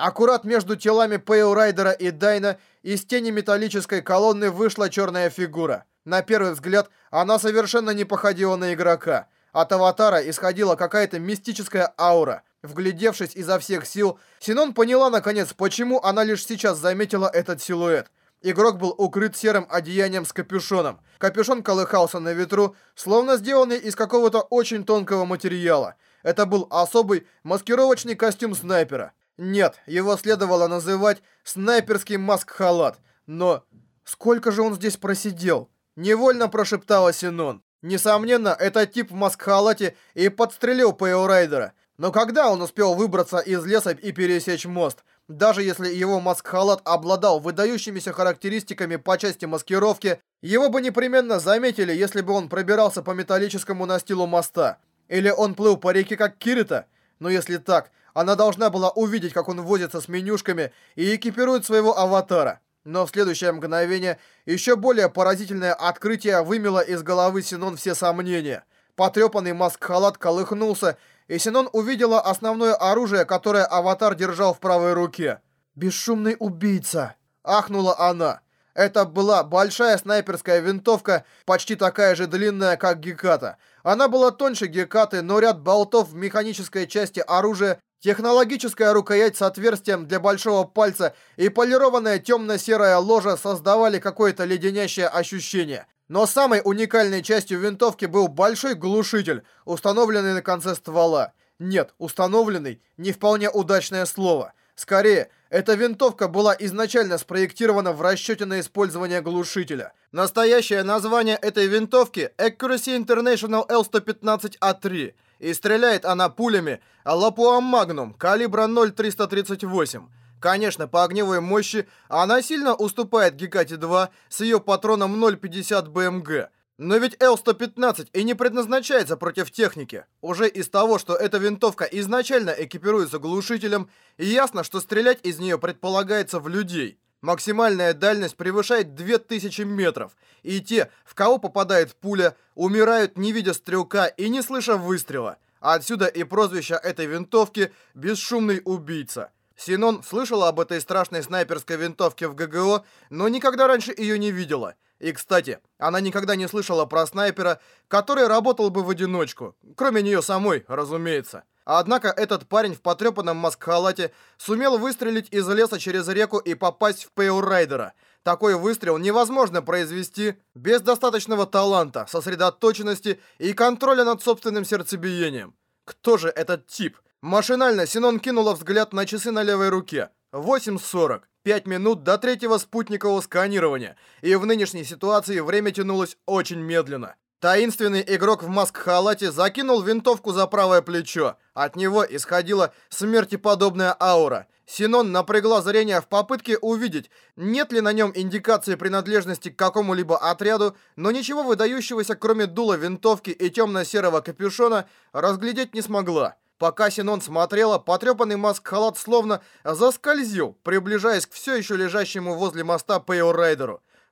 Аккурат между телами Пейл Райдера и Дайна из тени металлической колонны вышла черная фигура. На первый взгляд, она совершенно не походила на игрока. От аватара исходила какая-то мистическая аура. Вглядевшись изо всех сил, Синон поняла наконец, почему она лишь сейчас заметила этот силуэт. Игрок был укрыт серым одеянием с капюшоном. Капюшон колыхался на ветру, словно сделанный из какого-то очень тонкого материала. Это был особый маскировочный костюм снайпера. Нет, его следовало называть снайперский маск-халат. Но сколько же он здесь просидел? Невольно прошептала Синон. Несомненно, этот тип в маск-халате и подстрелил Пэйл Райдера. Но когда он успел выбраться из леса и пересечь мост? Даже если его маск-халат обладал выдающимися характеристиками по части маскировки, его бы непременно заметили, если бы он пробирался по металлическому настилу моста. Или он плыл по реке, как Кирита. Но если так, она должна была увидеть, как он возится с менюшками и экипирует своего аватара. Но в следующее мгновение еще более поразительное открытие вымело из головы Синон все сомнения. Потрепанный маск-халат колыхнулся, и Синон увидела основное оружие, которое аватар держал в правой руке. «Бесшумный убийца!» – ахнула она. Это была большая снайперская винтовка, почти такая же длинная, как Геката. Она была тоньше Гекаты, но ряд болтов в механической части оружия Технологическая рукоять с отверстием для большого пальца и полированная темно-серая ложа создавали какое-то леденящее ощущение. Но самой уникальной частью винтовки был большой глушитель, установленный на конце ствола. Нет, установленный – не вполне удачное слово. Скорее, эта винтовка была изначально спроектирована в расчете на использование глушителя. Настоящее название этой винтовки – Accuracy International L115A3 – и стреляет она пулями Лапуам Магнум калибра 0.338. Конечно, по огневой мощи она сильно уступает Гекате-2 с ее патроном 0.50 БМГ. Но ведь Л-115 и не предназначается против техники. Уже из того, что эта винтовка изначально экипируется глушителем, ясно, что стрелять из нее предполагается в людей. Максимальная дальность превышает 2000 метров, и те, в кого попадает пуля, умирают не видя стрелка и не слыша выстрела. Отсюда и прозвище этой винтовки «Бесшумный убийца». Синон слышала об этой страшной снайперской винтовке в ГГО, но никогда раньше ее не видела. И, кстати, она никогда не слышала про снайпера, который работал бы в одиночку, кроме нее самой, разумеется. Однако этот парень в потрепанном маск-халате сумел выстрелить из леса через реку и попасть в Пейл Райдера. Такой выстрел невозможно произвести без достаточного таланта, сосредоточенности и контроля над собственным сердцебиением. Кто же этот тип? Машинально Синон кинула взгляд на часы на левой руке. 8.40. 5 минут до третьего спутникового сканирования, и в нынешней ситуации время тянулось очень медленно. Таинственный игрок в маск-халате закинул винтовку за правое плечо. От него исходила смертеподобная аура. Синон напрягла зрение в попытке увидеть, нет ли на нем индикации принадлежности к какому-либо отряду, но ничего выдающегося, кроме дула винтовки и темно-серого капюшона, разглядеть не смогла. Пока Синон смотрела, потрепанный маск-халат словно заскользил, приближаясь к все еще лежащему возле моста Пейо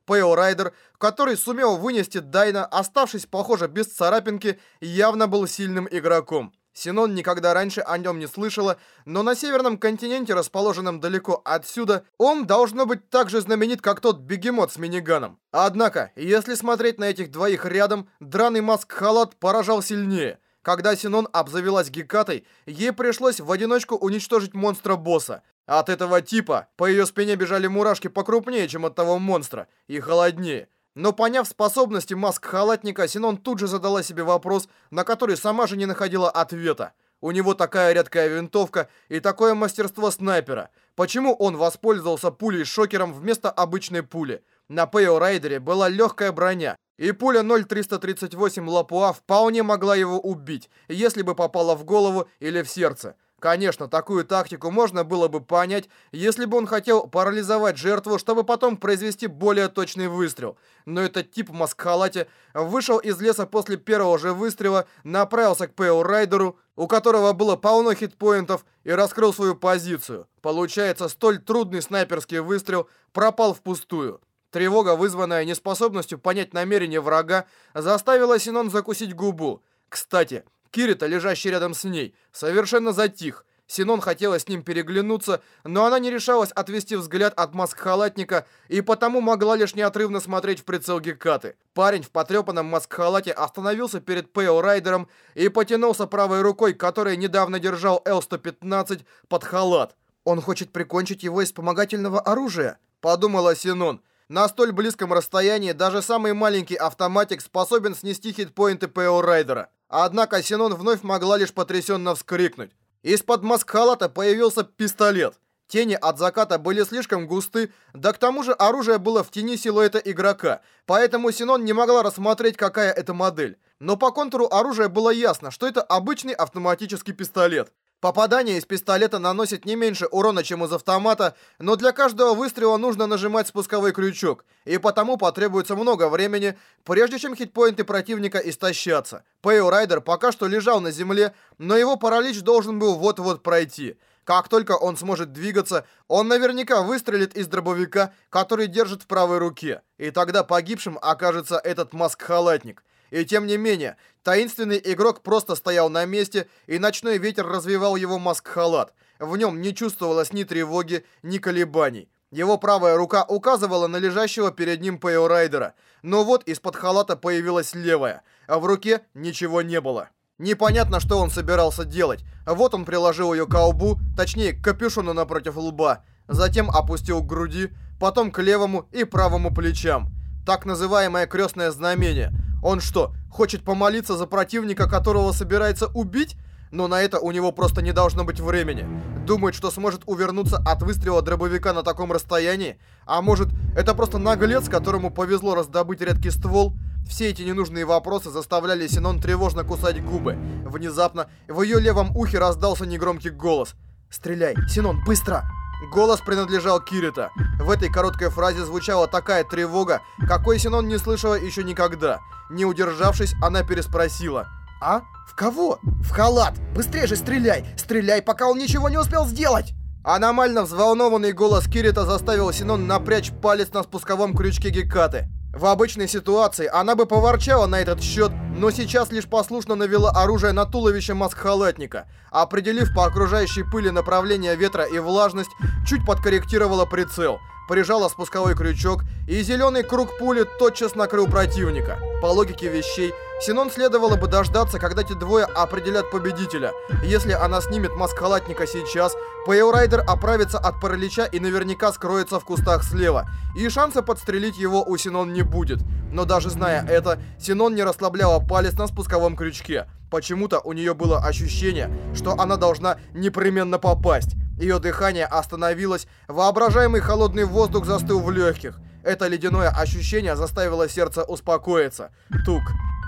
Пэйл Райдер, который сумел вынести Дайна, оставшись, похоже, без царапинки, явно был сильным игроком. Синон никогда раньше о нем не слышала, но на северном континенте, расположенном далеко отсюда, он должно быть так же знаменит, как тот бегемот с миниганом. Однако, если смотреть на этих двоих рядом, драный маск-халат поражал сильнее. Когда Синон обзавелась Гекатой, ей пришлось в одиночку уничтожить монстра-босса. От этого типа по ее спине бежали мурашки покрупнее, чем от того монстра, и холоднее. Но поняв способности маск-халатника, Синон тут же задала себе вопрос, на который сама же не находила ответа. У него такая редкая винтовка и такое мастерство снайпера. Почему он воспользовался пулей-шокером вместо обычной пули? На Пэйо Райдере была легкая броня, и пуля 0.338 Лапуа вполне могла его убить, если бы попала в голову или в сердце. Конечно, такую тактику можно было бы понять, если бы он хотел парализовать жертву, чтобы потом произвести более точный выстрел. Но этот тип в маскхалате вышел из леса после первого же выстрела, направился к Пэйл Райдеру, у которого было полно хитпоинтов, и раскрыл свою позицию. Получается, столь трудный снайперский выстрел пропал впустую. Тревога, вызванная неспособностью понять намерение врага, заставила Синон закусить губу. Кстати, Кирита, лежащий рядом с ней, совершенно затих. Синон хотела с ним переглянуться, но она не решалась отвести взгляд от маск-халатника и потому могла лишь неотрывно смотреть в прицел Гекаты. Парень в потрепанном маск-халате остановился перед Пэйл Райдером и потянулся правой рукой, которой недавно держал Л-115 под халат. «Он хочет прикончить его из вспомогательного оружия», — подумала Синон. На столь близком расстоянии даже самый маленький автоматик способен снести хитпоинты Пэйл Райдера. Однако Синон вновь могла лишь потрясенно вскрикнуть. Из-под маск-халата появился пистолет. Тени от заката были слишком густы, да к тому же оружие было в тени силуэта игрока, поэтому Синон не могла рассмотреть, какая это модель. Но по контуру оружия было ясно, что это обычный автоматический пистолет. Попадание из пистолета наносит не меньше урона, чем из автомата, но для каждого выстрела нужно нажимать спусковой крючок, и потому потребуется много времени, прежде чем хитпоинты противника истощатся. Пэйл Райдер пока что лежал на земле, но его паралич должен был вот-вот пройти. Как только он сможет двигаться, он наверняка выстрелит из дробовика, который держит в правой руке, и тогда погибшим окажется этот маск-халатник. И тем не менее, таинственный игрок просто стоял на месте, и ночной ветер развивал его маск-халат. В нем не чувствовалось ни тревоги, ни колебаний. Его правая рука указывала на лежащего перед ним Пэйо Райдера, но вот из-под халата появилась левая, а в руке ничего не было. Непонятно, что он собирался делать. Вот он приложил ее к колбу, точнее, к капюшону напротив лба, затем опустил к груди, потом к левому и правому плечам. Так называемое крестное знамение – он что, хочет помолиться за противника, которого собирается убить? Но на это у него просто не должно быть времени. Думает, что сможет увернуться от выстрела дробовика на таком расстоянии? А может, это просто наглец, которому повезло раздобыть редкий ствол? Все эти ненужные вопросы заставляли Синон тревожно кусать губы. Внезапно в ее левом ухе раздался негромкий голос. «Стреляй, Синон, быстро!» Голос принадлежал Кирита. В этой короткой фразе звучала такая тревога, какой Синон не слышала еще никогда. Не удержавшись, она переспросила. «А? В кого?» «В халат! Быстрее же стреляй! Стреляй, пока он ничего не успел сделать!» Аномально взволнованный голос Кирита заставил Синон напрячь палец на спусковом крючке Гекаты. В обычной ситуации она бы поворчала на этот счет, но сейчас лишь послушно навела оружие на туловище маск-халатника. Определив по окружающей пыли направление ветра и влажность, чуть подкорректировала прицел – прижала спусковой крючок, и зеленый круг пули тотчас накрыл противника. По логике вещей, Синон следовало бы дождаться, когда эти двое определят победителя. Если она снимет маск-халатника сейчас, Пэйорайдер оправится от паралича и наверняка скроется в кустах слева. И шанса подстрелить его у Синон не будет. Но даже зная это, Синон не расслабляла палец на спусковом крючке. Почему-то у нее было ощущение, что она должна непременно попасть. Ее дыхание остановилось, воображаемый холодный воздух застыл в легких. Это ледяное ощущение заставило сердце успокоиться. Тук,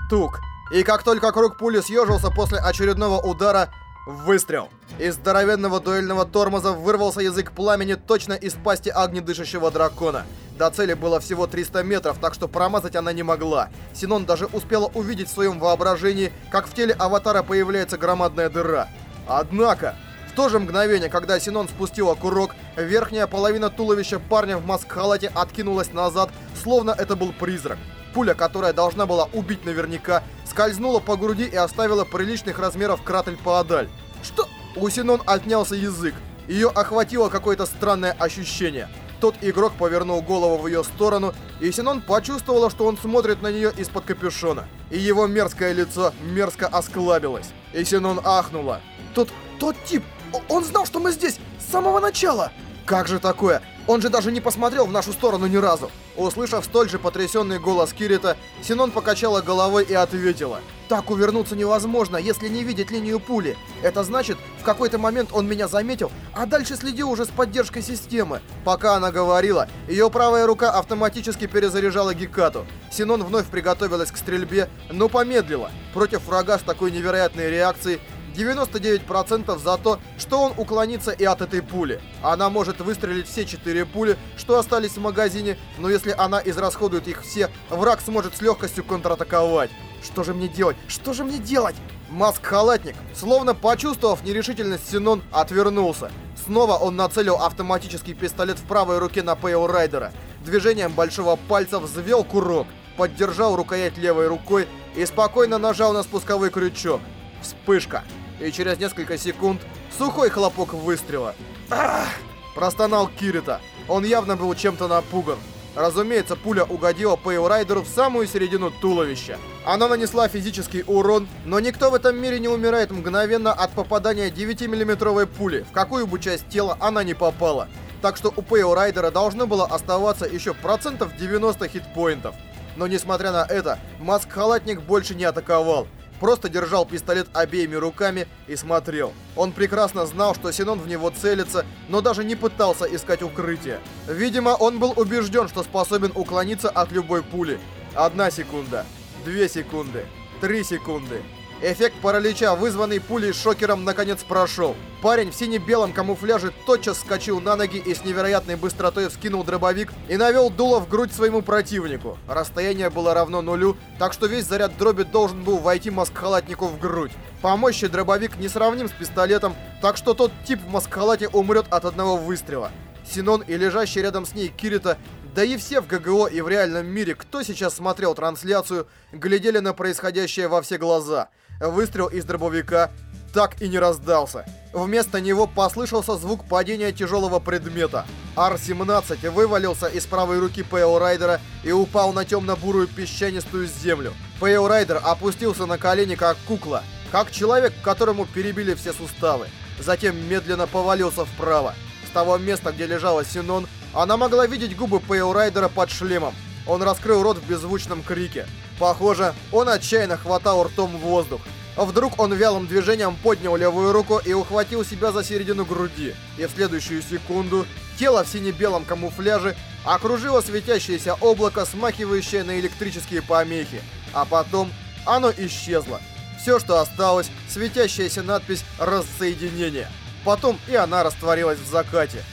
тук. И как только круг пули съежился после очередного удара, выстрел. Из здоровенного дуэльного тормоза вырвался язык пламени точно из пасти огнедышащего дракона. До цели было всего 300 метров, так что промазать она не могла. Синон даже успела увидеть в своем воображении, как в теле аватара появляется громадная дыра. Однако, в то же мгновение, когда Синон спустила курок, верхняя половина туловища парня в маск-халате откинулась назад, словно это был призрак. Пуля, которая должна была убить наверняка, скользнула по груди и оставила приличных размеров кратель поодаль. Что? У Синон отнялся язык. Ее охватило какое-то странное ощущение. Тот игрок повернул голову в ее сторону, и Синон почувствовала, что он смотрит на нее из-под капюшона. И его мерзкое лицо мерзко осклабилось. И Синон ахнула. Тот, тот тип, он знал, что мы здесь с самого начала! Как же такое? Он же даже не посмотрел в нашу сторону ни разу. Услышав столь же потрясенный голос Кирита, Синон покачала головой и ответила. Так увернуться невозможно, если не видеть линию пули. Это значит, в какой-то момент он меня заметил, а дальше следил уже с поддержкой системы. Пока она говорила, ее правая рука автоматически перезаряжала Гекату. Синон вновь приготовилась к стрельбе, но помедлила. Против врага с такой невероятной реакцией 99% за то, что он уклонится и от этой пули. Она может выстрелить все четыре пули, что остались в магазине, но если она израсходует их все, враг сможет с легкостью контратаковать. Что же мне делать? Что же мне делать? Маск-халатник, словно почувствовав нерешительность Синон, отвернулся. Снова он нацелил автоматический пистолет в правой руке на Пэйл Райдера. Движением большого пальца взвел курок, поддержал рукоять левой рукой и спокойно нажал на спусковой крючок. Вспышка. И через несколько секунд сухой хлопок выстрела. Ах! Простонал Кирита. Он явно был чем-то напуган. Разумеется, пуля угодила Пейл Райдеру в самую середину туловища. Она нанесла физический урон, но никто в этом мире не умирает мгновенно от попадания 9-миллиметровой пули, в какую бы часть тела она не попала. Так что у Пейл Райдера должно было оставаться еще процентов 90 хитпоинтов. Но несмотря на это, Маск-халатник больше не атаковал просто держал пистолет обеими руками и смотрел. Он прекрасно знал, что Синон в него целится, но даже не пытался искать укрытие. Видимо, он был убежден, что способен уклониться от любой пули. Одна секунда, две секунды, три секунды. Эффект паралича, вызванный пулей шокером, наконец прошел. Парень в сине-белом камуфляже тотчас скочил на ноги и с невероятной быстротой вскинул дробовик и навел дуло в грудь своему противнику. Расстояние было равно нулю, так что весь заряд дроби должен был войти маскхалатнику в грудь. По мощи дробовик не сравним с пистолетом, так что тот тип в маскхалате умрет от одного выстрела. Синон и лежащий рядом с ней Кирита да и все в ГГО и в реальном мире, кто сейчас смотрел трансляцию, глядели на происходящее во все глаза. Выстрел из дробовика так и не раздался. Вместо него послышался звук падения тяжелого предмета. Ар-17 вывалился из правой руки Пэйл Райдера и упал на темно-бурую песчанистую землю. Пэйл Райдер опустился на колени как кукла, как человек, которому перебили все суставы. Затем медленно повалился вправо. С того места, где лежала Синон, она могла видеть губы Пэйл Райдера под шлемом. Он раскрыл рот в беззвучном крике. Похоже, он отчаянно хватал ртом воздух. Вдруг он вялым движением поднял левую руку и ухватил себя за середину груди. И в следующую секунду тело в сине-белом камуфляже окружило светящееся облако, смахивающее на электрические помехи. А потом оно исчезло. Все, что осталось, светящаяся надпись «Рассоединение». Потом и она растворилась в закате.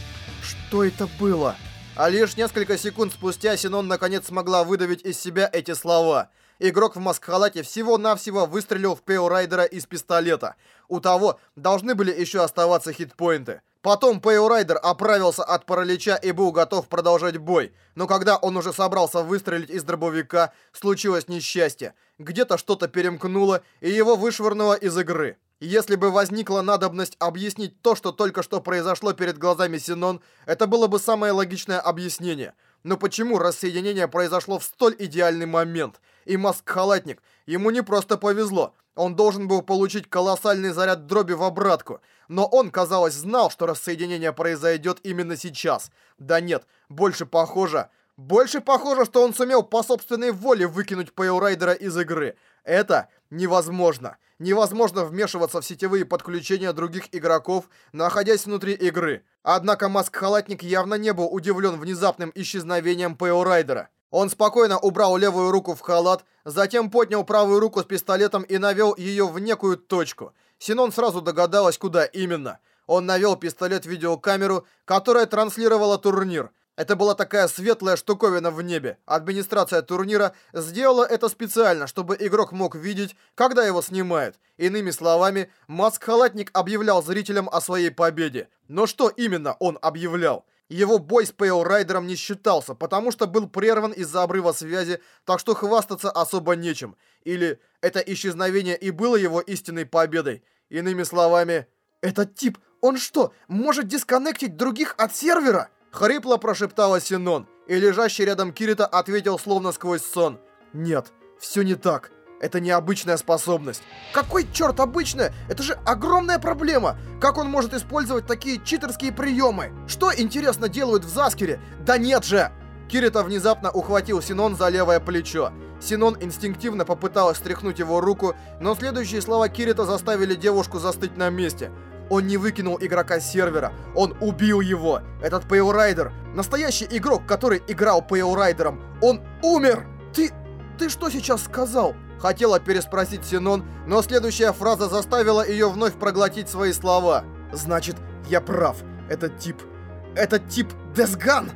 Что это было? А лишь несколько секунд спустя Синон наконец смогла выдавить из себя эти слова. Игрок в маскхалате всего-навсего выстрелил в Пейл Райдера из пистолета. У того должны были еще оставаться хитпоинты. Потом Пейл Райдер оправился от паралича и был готов продолжать бой. Но когда он уже собрался выстрелить из дробовика, случилось несчастье. Где-то что-то перемкнуло, и его вышвырнуло из игры. Если бы возникла надобность объяснить то, что только что произошло перед глазами Синон, это было бы самое логичное объяснение. Но почему рассоединение произошло в столь идеальный момент? И Маск-халатник, ему не просто повезло. Он должен был получить колоссальный заряд дроби в обратку. Но он, казалось, знал, что рассоединение произойдет именно сейчас. Да нет, больше похоже... Больше похоже, что он сумел по собственной воле выкинуть Пейлрайдера из игры. Это невозможно. Невозможно вмешиваться в сетевые подключения других игроков, находясь внутри игры. Однако Маск-халатник явно не был удивлен внезапным исчезновением Пейлрайдера. Он спокойно убрал левую руку в халат, затем поднял правую руку с пистолетом и навел ее в некую точку. Синон сразу догадалась, куда именно. Он навел пистолет в видеокамеру, которая транслировала турнир. Это была такая светлая штуковина в небе. Администрация турнира сделала это специально, чтобы игрок мог видеть, когда его снимают. Иными словами, Маск-халатник объявлял зрителям о своей победе. Но что именно он объявлял? Его бой с Пейл Райдером не считался, потому что был прерван из-за обрыва связи, так что хвастаться особо нечем. Или это исчезновение и было его истинной победой. Иными словами, этот тип, он что, может дисконнектить других от сервера? Хрипло прошептала Синон, и лежащий рядом Кирита ответил словно сквозь сон. «Нет, все не так. Это необычная способность». «Какой черт обычная? Это же огромная проблема! Как он может использовать такие читерские приемы? Что, интересно, делают в Заскере? Да нет же!» Кирита внезапно ухватил Синон за левое плечо. Синон инстинктивно попыталась стряхнуть его руку, но следующие слова Кирита заставили девушку застыть на месте. Он не выкинул игрока с сервера, он убил его. Этот Пейлрайдер, настоящий игрок, который играл Пейлрайдером, он умер! Ты... ты что сейчас сказал? Хотела переспросить Синон, но следующая фраза заставила ее вновь проглотить свои слова. Значит, я прав. Этот тип... Этот тип Десган!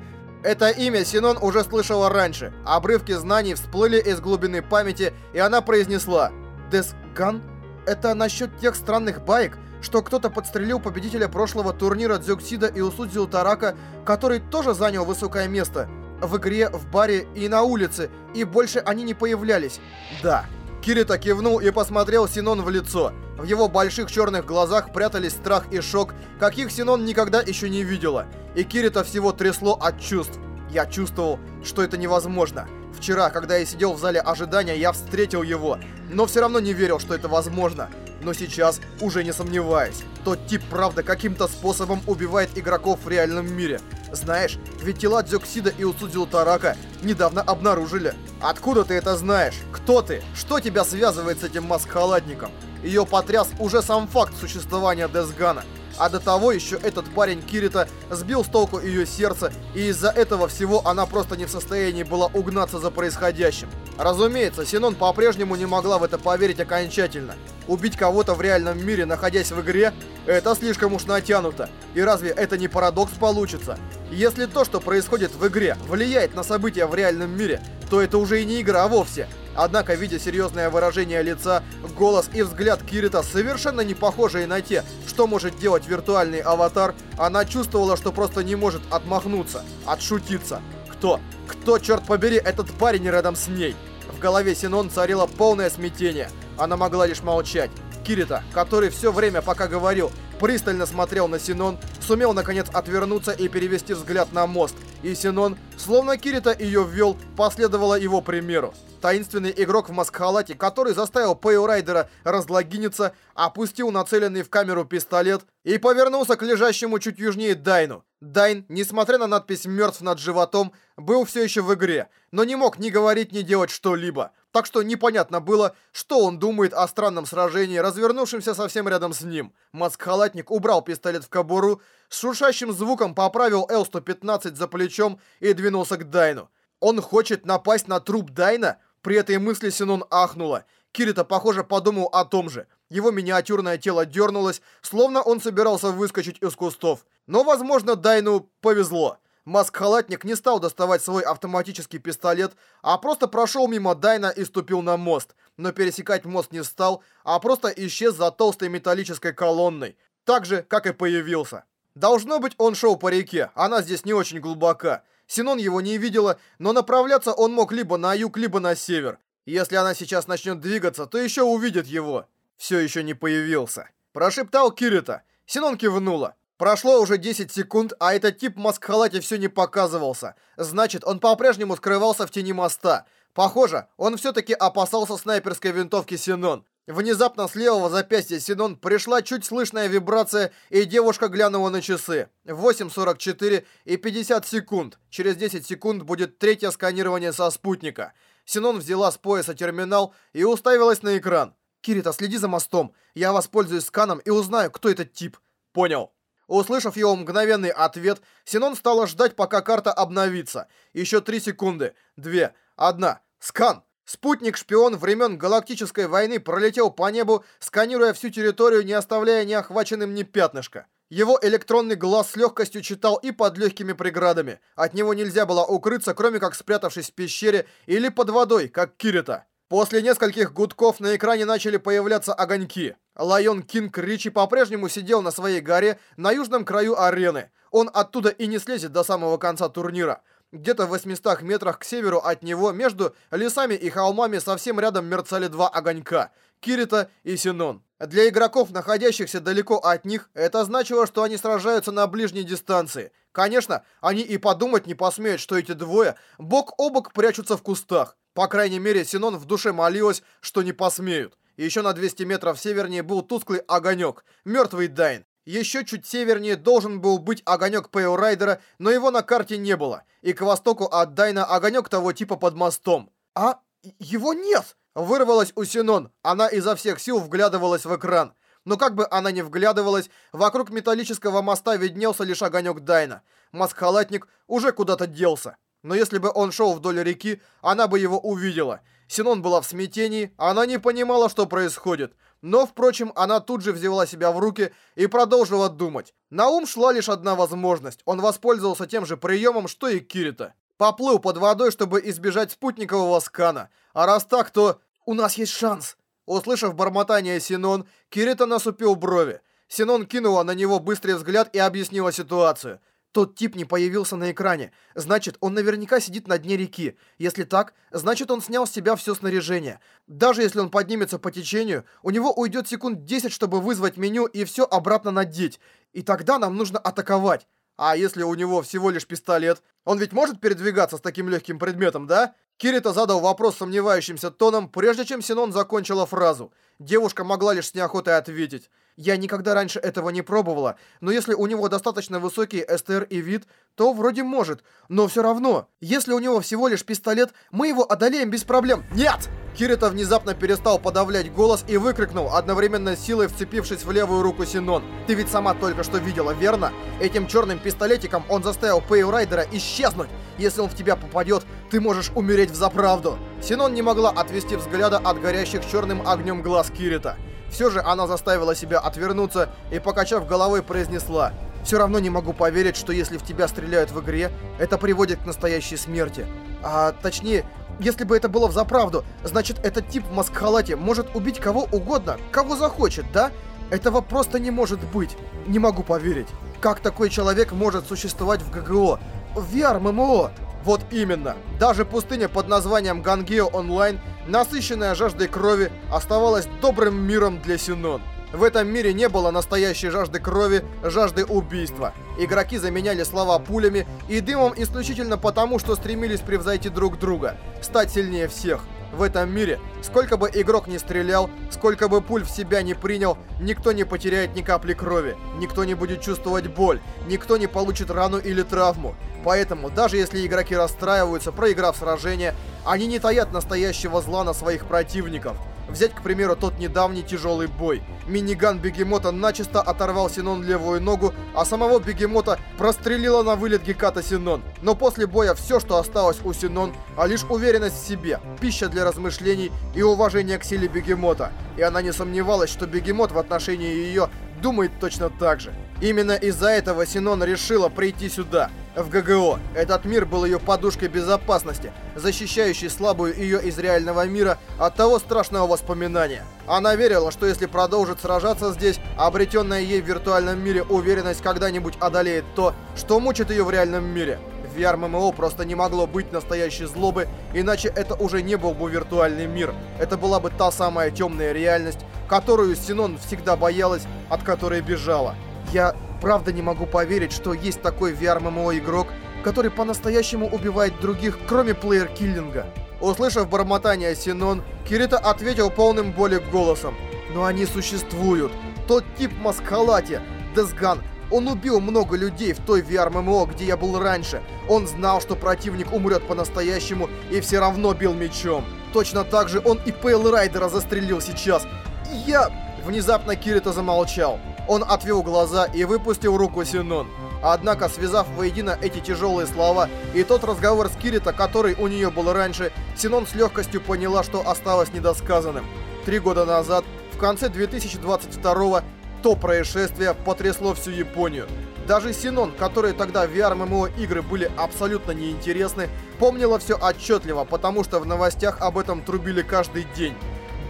Это имя Синон уже слышала раньше. Обрывки знаний всплыли из глубины памяти, и она произнесла «Десган? Это насчет тех странных баек, что кто-то подстрелил победителя прошлого турнира Дзюксида и Усудзиу Тарака, который тоже занял высокое место. В игре, в баре и на улице, и больше они не появлялись. Да. Кирита кивнул и посмотрел Синон в лицо. В его больших черных глазах прятались страх и шок, каких Синон никогда еще не видела. И Кирита всего трясло от чувств. Я чувствовал, что это невозможно. Вчера, когда я сидел в зале ожидания, я встретил его, но все равно не верил, что это возможно. Но сейчас уже не сомневаюсь. Тот тип, правда, каким-то способом убивает игроков в реальном мире. Знаешь, ведь тела Дзюксида и Усудзил Тарака недавно обнаружили. Откуда ты это знаешь? Кто ты? Что тебя связывает с этим маскхаладником? Ее потряс уже сам факт существования Десгана. А до того еще этот парень Кирита сбил с толку ее сердце, и из-за этого всего она просто не в состоянии была угнаться за происходящим. Разумеется, Синон по-прежнему не могла в это поверить окончательно. Убить кого-то в реальном мире, находясь в игре, это слишком уж натянуто. И разве это не парадокс получится? Если то, что происходит в игре, влияет на события в реальном мире, то это уже и не игра вовсе. Однако, видя серьезное выражение лица, голос и взгляд Кирита, совершенно не похожие на те, что может делать виртуальный аватар, она чувствовала, что просто не может отмахнуться, отшутиться. Кто? Кто, черт побери, этот парень рядом с ней? В голове Синон царило полное смятение. Она могла лишь молчать. Кирито, который все время, пока говорил, пристально смотрел на Синон, сумел наконец отвернуться и перевести взгляд на мост. И Синон, словно Кирито ее вел, последовала его примеру. Таинственный игрок в маскхалате, который заставил Пэйлрайдера разлогиниться, опустил нацеленный в камеру пистолет и повернулся к лежащему чуть южнее Дайну. Дайн, несмотря на надпись «Мертв над животом», был все еще в игре, но не мог ни говорить, ни делать что-либо. Так что непонятно было, что он думает о странном сражении, развернувшемся совсем рядом с ним. Маскхалатник убрал пистолет в кобуру, с шуршащим звуком поправил Л-115 за плечом и двинулся к Дайну. Он хочет напасть на труп Дайна? При этой мысли Синон ахнула. Кирита, похоже, подумал о том же. Его миниатюрное тело дернулось, словно он собирался выскочить из кустов. Но, возможно, Дайну повезло. Маск-халатник не стал доставать свой автоматический пистолет, а просто прошел мимо Дайна и ступил на мост. Но пересекать мост не стал, а просто исчез за толстой металлической колонной. Так же, как и появился. Должно быть, он шел по реке, она здесь не очень глубока. Синон его не видела, но направляться он мог либо на юг, либо на север. Если она сейчас начнет двигаться, то еще увидит его. Все еще не появился. Прошептал Кирита. Синон кивнула. Прошло уже 10 секунд, а этот тип в маск-халате все не показывался. Значит, он по-прежнему скрывался в тени моста. Похоже, он все-таки опасался снайперской винтовки Синон. Внезапно с левого запястья Синон пришла чуть слышная вибрация, и девушка глянула на часы. 8.44 и 50 секунд. Через 10 секунд будет третье сканирование со спутника. Синон взяла с пояса терминал и уставилась на экран. «Кирита, следи за мостом. Я воспользуюсь сканом и узнаю, кто этот тип». «Понял». Услышав его мгновенный ответ, Синон стала ждать, пока карта обновится. Еще три секунды. Две. Одна. Скан. Спутник-шпион времен Галактической войны пролетел по небу, сканируя всю территорию, не оставляя неохваченным ни пятнышка. Его электронный глаз с легкостью читал и под легкими преградами. От него нельзя было укрыться, кроме как спрятавшись в пещере или под водой, как Кирита. После нескольких гудков на экране начали появляться огоньки. Лайон Кинг Ричи по-прежнему сидел на своей горе на южном краю арены. Он оттуда и не слезет до самого конца турнира. Где-то в 800 метрах к северу от него, между лесами и холмами, совсем рядом мерцали два огонька – Кирита и Синон. Для игроков, находящихся далеко от них, это значило, что они сражаются на ближней дистанции. Конечно, они и подумать не посмеют, что эти двое бок о бок прячутся в кустах. По крайней мере, Синон в душе молилась, что не посмеют. Еще на 200 метров севернее был тусклый огонек, мертвый Дайн. Еще чуть севернее должен был быть огонек Пэйл Райдера, но его на карте не было. И к востоку от Дайна огонек того типа под мостом. А его нет! Вырвалась у Синон. Она изо всех сил вглядывалась в экран. Но как бы она ни вглядывалась, вокруг металлического моста виднелся лишь огонек Дайна. Маскхалатник уже куда-то делся. Но если бы он шел вдоль реки, она бы его увидела. Синон была в смятении, она не понимала, что происходит. Но, впрочем, она тут же взяла себя в руки и продолжила думать. На ум шла лишь одна возможность. Он воспользовался тем же приемом, что и Кирита. Поплыл под водой, чтобы избежать спутникового скана. А раз так, то у нас есть шанс. Услышав бормотание Синон, Кирита насупил брови. Синон кинула на него быстрый взгляд и объяснила ситуацию. Тот тип не появился на экране. Значит, он наверняка сидит на дне реки. Если так, значит, он снял с себя все снаряжение. Даже если он поднимется по течению, у него уйдет секунд 10, чтобы вызвать меню и все обратно надеть. И тогда нам нужно атаковать. А если у него всего лишь пистолет? Он ведь может передвигаться с таким легким предметом, да? Кирита задал вопрос сомневающимся тоном, прежде чем Синон закончила фразу. Девушка могла лишь с неохотой ответить. «Я никогда раньше этого не пробовала, но если у него достаточно высокий СТР и вид, то вроде может. Но все равно, если у него всего лишь пистолет, мы его одолеем без проблем». «Нет!» Кирита внезапно перестал подавлять голос и выкрикнул, одновременно силой вцепившись в левую руку Синон. «Ты ведь сама только что видела, верно? Этим черным пистолетиком он заставил Пейрайдера исчезнуть. Если он в тебя попадет, ты можешь умереть в заправду». Синон не могла отвести взгляда от горящих черным огнем глаз Кирита. Все же она заставила себя отвернуться и, покачав головой, произнесла «Все равно не могу поверить, что если в тебя стреляют в игре, это приводит к настоящей смерти. А точнее, если бы это было в заправду, значит этот тип в маскхалате может убить кого угодно, кого захочет, да? Этого просто не может быть. Не могу поверить. Как такой человек может существовать в ГГО? VR-ММО? Вот именно. Даже пустыня под названием Гангео Онлайн, насыщенная жаждой крови, оставалась добрым миром для Синон. В этом мире не было настоящей жажды крови, жажды убийства. Игроки заменяли слова пулями и дымом исключительно потому, что стремились превзойти друг друга, стать сильнее всех. В этом мире, сколько бы игрок не стрелял, сколько бы пуль в себя не принял, никто не потеряет ни капли крови, никто не будет чувствовать боль, никто не получит рану или травму. Поэтому, даже если игроки расстраиваются, проиграв сражение, они не таят настоящего зла на своих противников – Взять, к примеру, тот недавний тяжелый бой. Миниган Бегемота начисто оторвал Синон левую ногу, а самого Бегемота прострелила на вылет Геката Синон. Но после боя все, что осталось у Синон, а лишь уверенность в себе, пища для размышлений и уважение к силе Бегемота. И она не сомневалась, что Бегемот в отношении ее думает точно так же. Именно из-за этого Синон решила прийти сюда, в ГГО. Этот мир был ее подушкой безопасности, защищающей слабую ее из реального мира от того страшного воспоминания. Она верила, что если продолжит сражаться здесь, обретенная ей в виртуальном мире уверенность когда-нибудь одолеет то, что мучит ее в реальном мире. В VR-ММО просто не могло быть настоящей злобы, иначе это уже не был бы виртуальный мир. Это была бы та самая темная реальность, которую Синон всегда боялась, от которой бежала. Я правда не могу поверить, что есть такой VR-ММО игрок, который по-настоящему убивает других, кроме плеер-киллинга. Услышав бормотание Синон, Кирита ответил полным боли голосом. Но они существуют. Тот тип в маскалате, Десган, он убил много людей в той VR-ММО, где я был раньше. Он знал, что противник умрет по-настоящему и все равно бил мечом. Точно так же он и Пейл Райдера застрелил сейчас. И я... Внезапно Кирита замолчал. Он отвел глаза и выпустил руку Синон. Однако, связав воедино эти тяжелые слова и тот разговор с Кирита, который у нее был раньше, Синон с легкостью поняла, что осталось недосказанным. Три года назад, в конце 2022 то происшествие потрясло всю Японию. Даже Синон, которые тогда VR-MMO игры были абсолютно неинтересны, помнила все отчетливо, потому что в новостях об этом трубили каждый день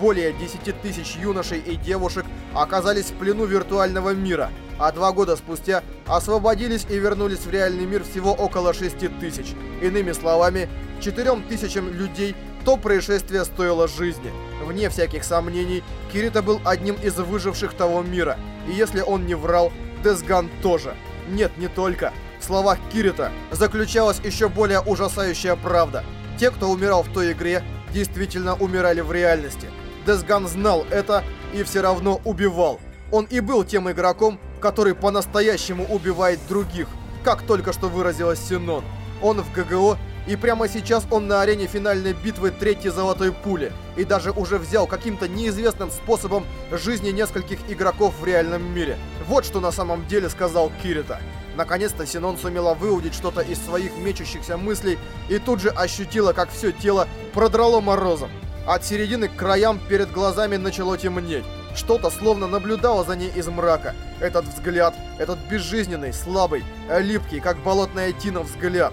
более 10 тысяч юношей и девушек оказались в плену виртуального мира, а два года спустя освободились и вернулись в реальный мир всего около 6 тысяч. Иными словами, 4 тысячам людей то происшествие стоило жизни. Вне всяких сомнений, Кирита был одним из выживших того мира, и если он не врал, Десган тоже. Нет, не только. В словах Кирита заключалась еще более ужасающая правда. Те, кто умирал в той игре, действительно умирали в реальности – Десган знал это и все равно убивал. Он и был тем игроком, который по-настоящему убивает других, как только что выразилась Синон. Он в ГГО, и прямо сейчас он на арене финальной битвы третьей золотой пули, и даже уже взял каким-то неизвестным способом жизни нескольких игроков в реальном мире. Вот что на самом деле сказал Кирита. Наконец-то Синон сумела выудить что-то из своих мечущихся мыслей и тут же ощутила, как все тело продрало морозом. От середины к краям перед глазами начало темнеть. Что-то словно наблюдало за ней из мрака. Этот взгляд, этот безжизненный, слабый, липкий, как болотная тина взгляд.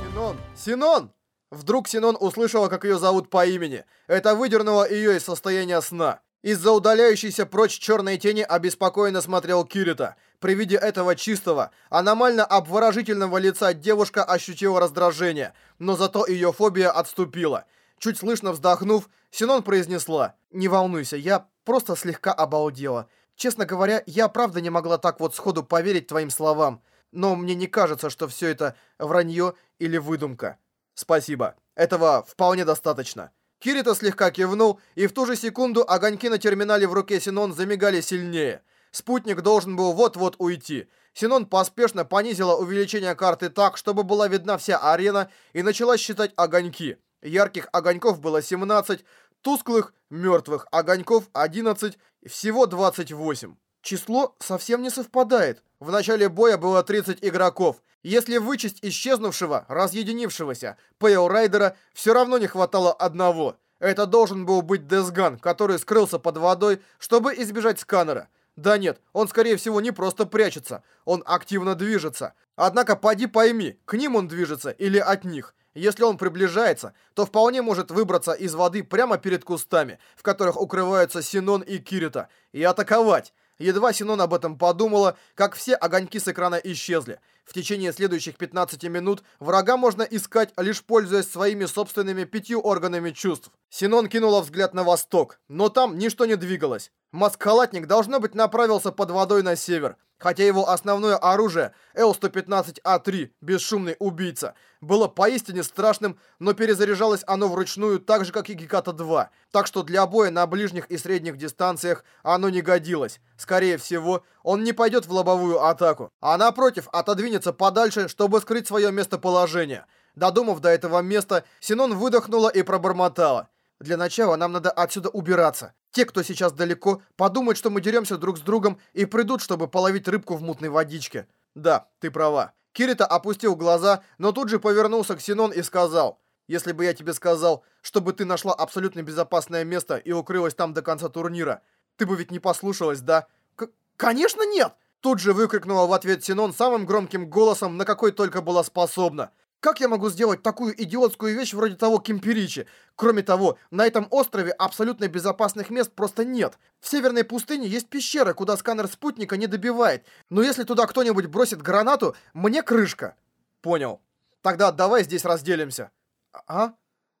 «Синон! Синон!» Вдруг Синон услышала, как ее зовут по имени. Это выдернуло ее из состояния сна. Из-за удаляющейся прочь черной тени обеспокоенно смотрел Кирита. При виде этого чистого, аномально обворожительного лица девушка ощутила раздражение, но зато ее фобия отступила. Чуть слышно вздохнув, Синон произнесла «Не волнуйся, я просто слегка обалдела. Честно говоря, я правда не могла так вот сходу поверить твоим словам, но мне не кажется, что все это вранье или выдумка». «Спасибо. Этого вполне достаточно». Кирита слегка кивнул, и в ту же секунду огоньки на терминале в руке Синон замигали сильнее. Спутник должен был вот-вот уйти. Синон поспешно понизила увеличение карты так, чтобы была видна вся арена, и начала считать огоньки. Ярких огоньков было 17, тусклых, мертвых огоньков 11, всего 28. Число совсем не совпадает. В начале боя было 30 игроков. Если вычесть исчезнувшего, разъединившегося Пейл Райдера, все равно не хватало одного. Это должен был быть Десган, который скрылся под водой, чтобы избежать сканера. Да нет, он скорее всего не просто прячется, он активно движется. Однако поди пойми, к ним он движется или от них. Если он приближается, то вполне может выбраться из воды прямо перед кустами, в которых укрываются Синон и Кирита, и атаковать. Едва Синон об этом подумала, как все огоньки с экрана исчезли. В течение следующих 15 минут врага можно искать, лишь пользуясь своими собственными пятью органами чувств. Синон кинула взгляд на восток, но там ничто не двигалось. Маскалатник, должно быть, направился под водой на север, хотя его основное оружие, Л-115А3, бесшумный убийца, было поистине страшным, но перезаряжалось оно вручную так же, как и Геката-2, так что для боя на ближних и средних дистанциях оно не годилось. Скорее всего, он не пойдет в лобовую атаку, а напротив отодвинется подальше, чтобы скрыть свое местоположение. Додумав до этого места, Синон выдохнула и пробормотала. Для начала нам надо отсюда убираться. Те, кто сейчас далеко, подумают, что мы деремся друг с другом и придут, чтобы половить рыбку в мутной водичке. Да, ты права. Кирита опустил глаза, но тут же повернулся к Синон и сказал, «Если бы я тебе сказал, чтобы ты нашла абсолютно безопасное место и укрылась там до конца турнира, ты бы ведь не послушалась, да?» «Конечно нет!» Тут же выкрикнула в ответ Синон самым громким голосом, на какой только была способна. Как я могу сделать такую идиотскую вещь вроде того Кемперичи? Кроме того, на этом острове абсолютно безопасных мест просто нет. В северной пустыне есть пещера, куда сканер спутника не добивает. Но если туда кто-нибудь бросит гранату, мне крышка. Понял. Тогда давай здесь разделимся. А?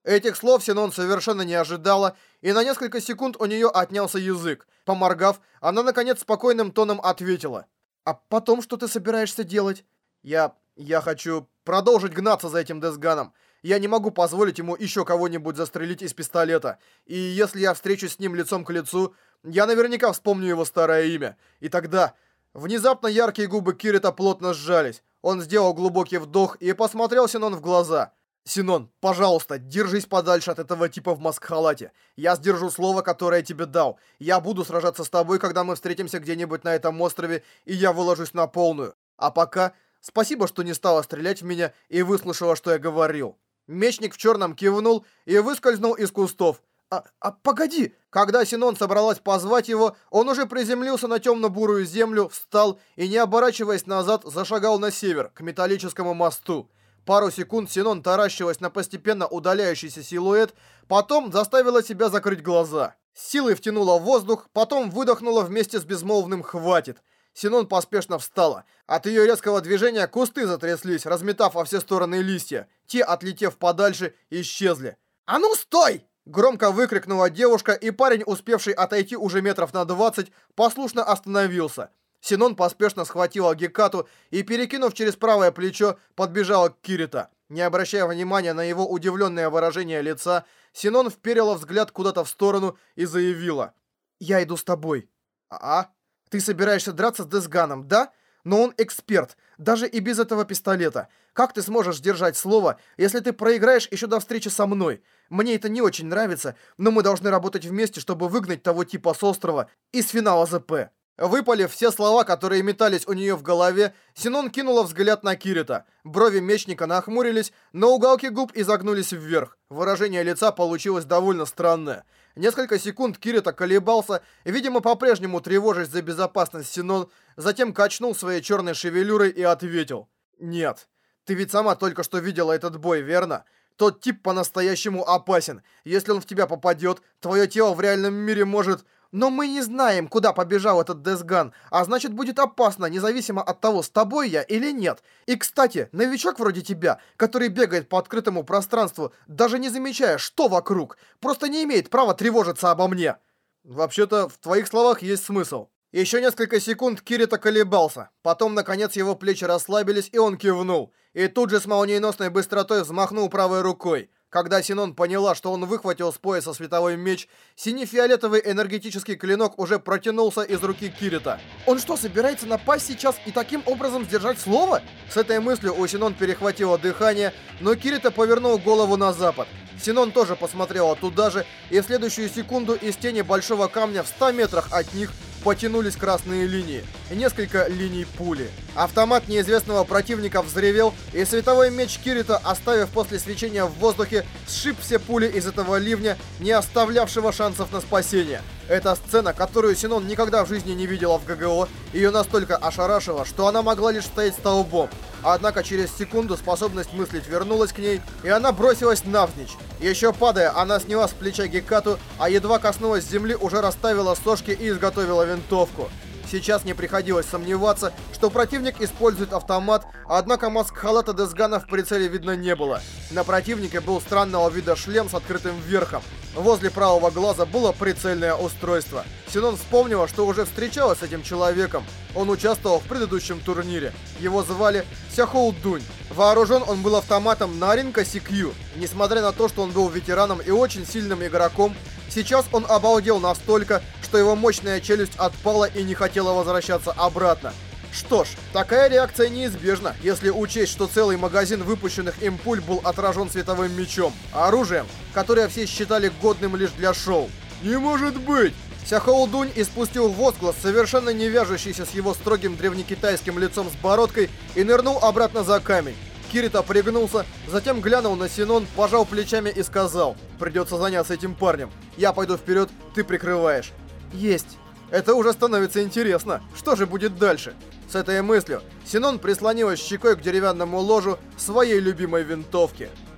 Этих слов Синон совершенно не ожидала, и на несколько секунд у нее отнялся язык. Поморгав, она наконец спокойным тоном ответила. «А потом что ты собираешься делать?» «Я... я хочу продолжить гнаться за этим Десганом. Я не могу позволить ему еще кого-нибудь застрелить из пистолета. И если я встречусь с ним лицом к лицу, я наверняка вспомню его старое имя. И тогда... Внезапно яркие губы Кирита плотно сжались. Он сделал глубокий вдох и посмотрел Синон в глаза. «Синон, пожалуйста, держись подальше от этого типа в маск-халате. Я сдержу слово, которое тебе дал. Я буду сражаться с тобой, когда мы встретимся где-нибудь на этом острове, и я выложусь на полную. А пока Спасибо, что не стала стрелять в меня и выслушала, что я говорил. Мечник в черном кивнул и выскользнул из кустов. А, а погоди! Когда Синон собралась позвать его, он уже приземлился на темно-бурую землю, встал и, не оборачиваясь назад, зашагал на север, к металлическому мосту. Пару секунд Синон таращилась на постепенно удаляющийся силуэт, потом заставила себя закрыть глаза. силой втянула воздух, потом выдохнула вместе с безмолвным «хватит». Синон поспешно встала. От ее резкого движения кусты затряслись, разметав во все стороны листья. Те, отлетев подальше, исчезли. «А ну, стой!» Громко выкрикнула девушка, и парень, успевший отойти уже метров на 20, послушно остановился. Синон поспешно схватила Гекату и, перекинув через правое плечо, подбежала к Кирита. Не обращая внимания на его удивленное выражение лица, Синон вперила взгляд куда-то в сторону и заявила. «Я иду с тобой». «А?» Ты собираешься драться с Десганом, да? Но он эксперт, даже и без этого пистолета. Как ты сможешь держать слово, если ты проиграешь еще до встречи со мной? Мне это не очень нравится, но мы должны работать вместе, чтобы выгнать того типа с острова из финала ЗП. Выпалив все слова, которые метались у нее в голове, Синон кинула взгляд на Кирита. Брови мечника нахмурились, но уголки губ изогнулись вверх. Выражение лица получилось довольно странное. Несколько секунд Кирита колебался, видимо, по-прежнему тревожась за безопасность Синон, затем качнул своей черной шевелюрой и ответил. «Нет, ты ведь сама только что видела этот бой, верно? Тот тип по-настоящему опасен. Если он в тебя попадет, твое тело в реальном мире может... Но мы не знаем, куда побежал этот Десган, а значит будет опасно, независимо от того, с тобой я или нет. И, кстати, новичок вроде тебя, который бегает по открытому пространству, даже не замечая, что вокруг, просто не имеет права тревожиться обо мне. Вообще-то, в твоих словах есть смысл. Еще несколько секунд Кирита колебался. Потом, наконец, его плечи расслабились, и он кивнул. И тут же с молниеносной быстротой взмахнул правой рукой. Когда Синон поняла, что он выхватил с пояса световой меч, сине-фиолетовый энергетический клинок уже протянулся из руки Кирита. Он что, собирается напасть сейчас и таким образом сдержать слово? С этой мыслью у Синон перехватило дыхание, но Кирита повернул голову на запад. Синон тоже посмотрела туда же, и в следующую секунду из тени большого камня в 100 метрах от них потянулись красные линии. Несколько линий пули. Автомат неизвестного противника взревел, и световой меч Кирита, оставив после свечения в воздухе, сшиб все пули из этого ливня, не оставлявшего шансов на спасение. Эта сцена, которую Синон никогда в жизни не видела в ГГО, ее настолько ошарашила, что она могла лишь стоять столбом. Однако через секунду способность мыслить вернулась к ней, и она бросилась навзничь. Еще падая, она сняла с плеча Гекату, а едва коснулась земли, уже расставила сошки и изготовила винтовку. Сейчас не приходилось сомневаться, что противник использует автомат, однако маск-халата Десгана в прицеле видно не было. На противнике был странного вида шлем с открытым верхом. Возле правого глаза было прицельное устройство. Синон вспомнила, что уже встречалась с этим человеком. Он участвовал в предыдущем турнире. Его звали Сяхоу Дунь. Вооружен он был автоматом Наринка Сикью. Несмотря на то, что он был ветераном и очень сильным игроком, сейчас он обалдел настолько, что его мощная челюсть отпала и не хотела возвращаться обратно. Что ж, такая реакция неизбежна, если учесть, что целый магазин выпущенных им пуль был отражен световым мечом, оружием, которое все считали годным лишь для шоу. «Не может быть!» Сяхоудунь испустил возглас, совершенно не вяжущийся с его строгим древнекитайским лицом с бородкой, и нырнул обратно за камень. Кирита пригнулся, затем глянул на Синон, пожал плечами и сказал, «Придется заняться этим парнем. Я пойду вперед, ты прикрываешь». «Есть». Это уже становится интересно. Что же будет дальше? С этой мыслью Синон прислонилась щекой к деревянному ложу своей любимой винтовки –